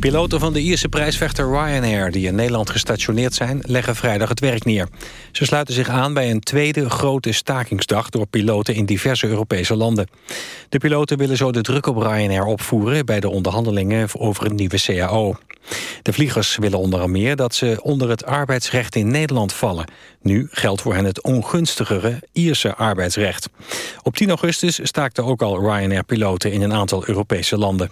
Piloten van de Ierse prijsvechter Ryanair die in Nederland gestationeerd zijn... leggen vrijdag het werk neer. Ze sluiten zich aan bij een tweede grote stakingsdag... door piloten in diverse Europese landen. De piloten willen zo de druk op Ryanair opvoeren... bij de onderhandelingen over een nieuwe CAO. De vliegers willen onder meer dat ze onder het arbeidsrecht in Nederland vallen. Nu geldt voor hen het ongunstigere Ierse arbeidsrecht. Op 10 augustus staakten ook al Ryanair-piloten in een aantal Europese landen.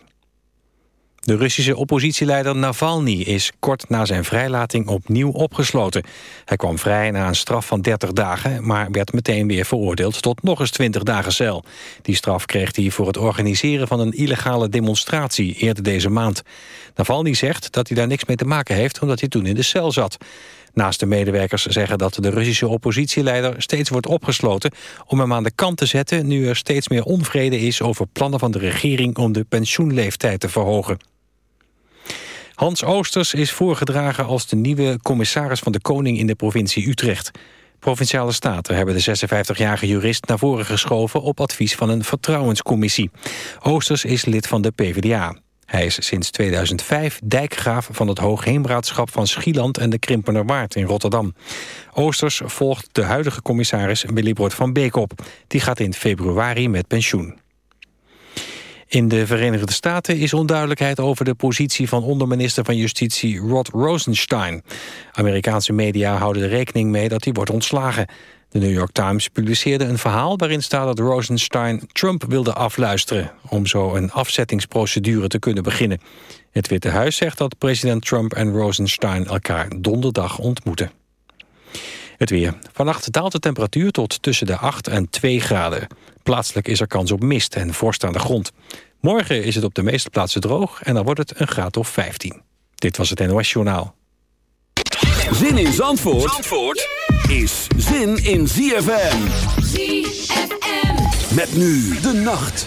De Russische oppositieleider Navalny is kort na zijn vrijlating opnieuw opgesloten. Hij kwam vrij na een straf van 30 dagen, maar werd meteen weer veroordeeld tot nog eens 20 dagen cel. Die straf kreeg hij voor het organiseren van een illegale demonstratie eerder deze maand. Navalny zegt dat hij daar niks mee te maken heeft omdat hij toen in de cel zat. Naast de medewerkers zeggen dat de Russische oppositieleider steeds wordt opgesloten om hem aan de kant te zetten nu er steeds meer onvrede is over plannen van de regering om de pensioenleeftijd te verhogen. Hans Oosters is voorgedragen als de nieuwe commissaris van de Koning in de provincie Utrecht. Provinciale Staten hebben de 56-jarige jurist naar voren geschoven op advies van een vertrouwenscommissie. Oosters is lid van de PvdA. Hij is sinds 2005 dijkgraaf van het Hoogheemraadschap van Schieland en de Krimpenerwaard in Rotterdam. Oosters volgt de huidige commissaris Willybord van Beek op. Die gaat in februari met pensioen. In de Verenigde Staten is onduidelijkheid over de positie van onderminister van Justitie Rod Rosenstein. Amerikaanse media houden er rekening mee dat hij wordt ontslagen. De New York Times publiceerde een verhaal waarin staat dat Rosenstein Trump wilde afluisteren... om zo een afzettingsprocedure te kunnen beginnen. Het Witte Huis zegt dat president Trump en Rosenstein elkaar donderdag ontmoeten. Het weer. Vannacht daalt de temperatuur tot tussen de 8 en 2 graden. Plaatselijk is er kans op mist en vorst aan de grond. Morgen is het op de meeste plaatsen droog en dan wordt het een graad of 15. Dit was het NOS Journaal. Zin in Zandvoort, Zandvoort is zin in ZFM. ZFM. Met nu de nacht.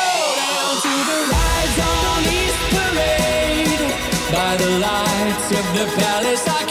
of the palace. Arcade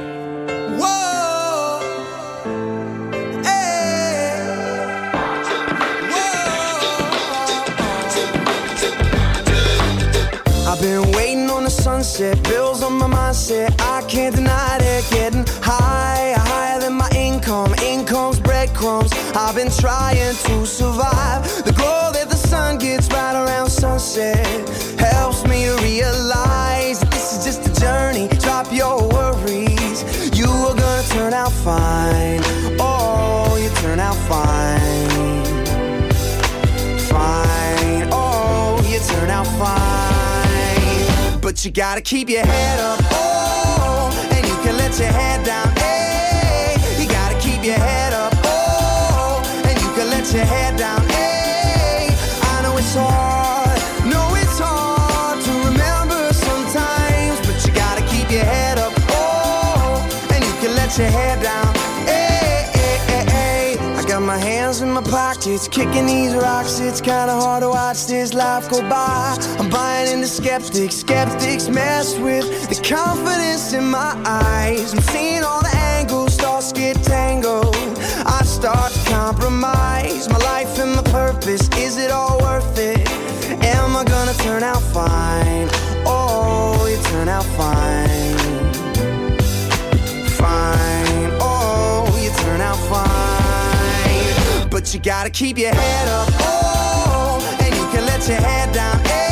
You gotta keep your head up, oh, and you can let your head down, hey. You gotta keep your head up, oh, and you can let your head down, hey. I know it's hard, know it's hard to remember sometimes, but you gotta keep your head up, oh, and you can let your head down, hey, hey. I got my hands in my pockets, kicking these rocks. It's kinda hard to watch this life go by. I'm buying into skeptics, skeptics mess with the confidence in my eyes. I'm seeing all the angles, thoughts get tangled. I start to compromise my life and my purpose. Is it all worth it? Am I gonna turn out fine? Oh, you turn out fine. Fine, oh, you turn out fine. But you gotta keep your head up, oh, and you can let your head down, hey.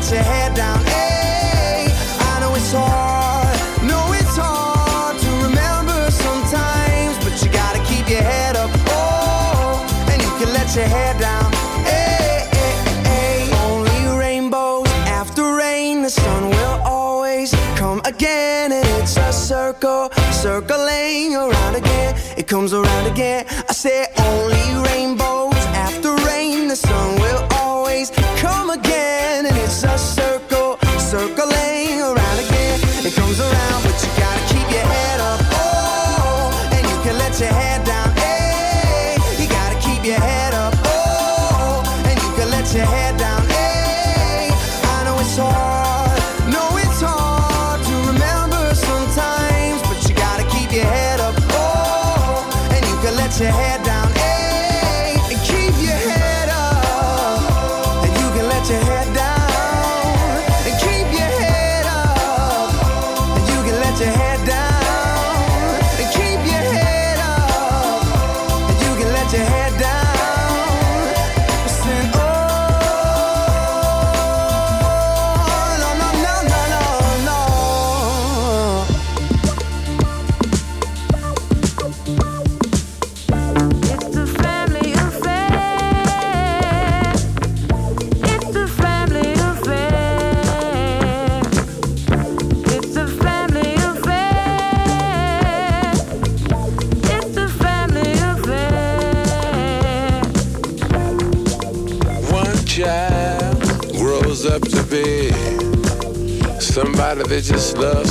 Let your head down, hey. I know it's hard, know it's hard to remember sometimes, but you gotta keep your head up, oh, and you can let your head down, hey, hey, hey. Only rainbows after rain, the sun will always come again, and it's a circle, circling around again. It comes around again. I say only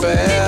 Family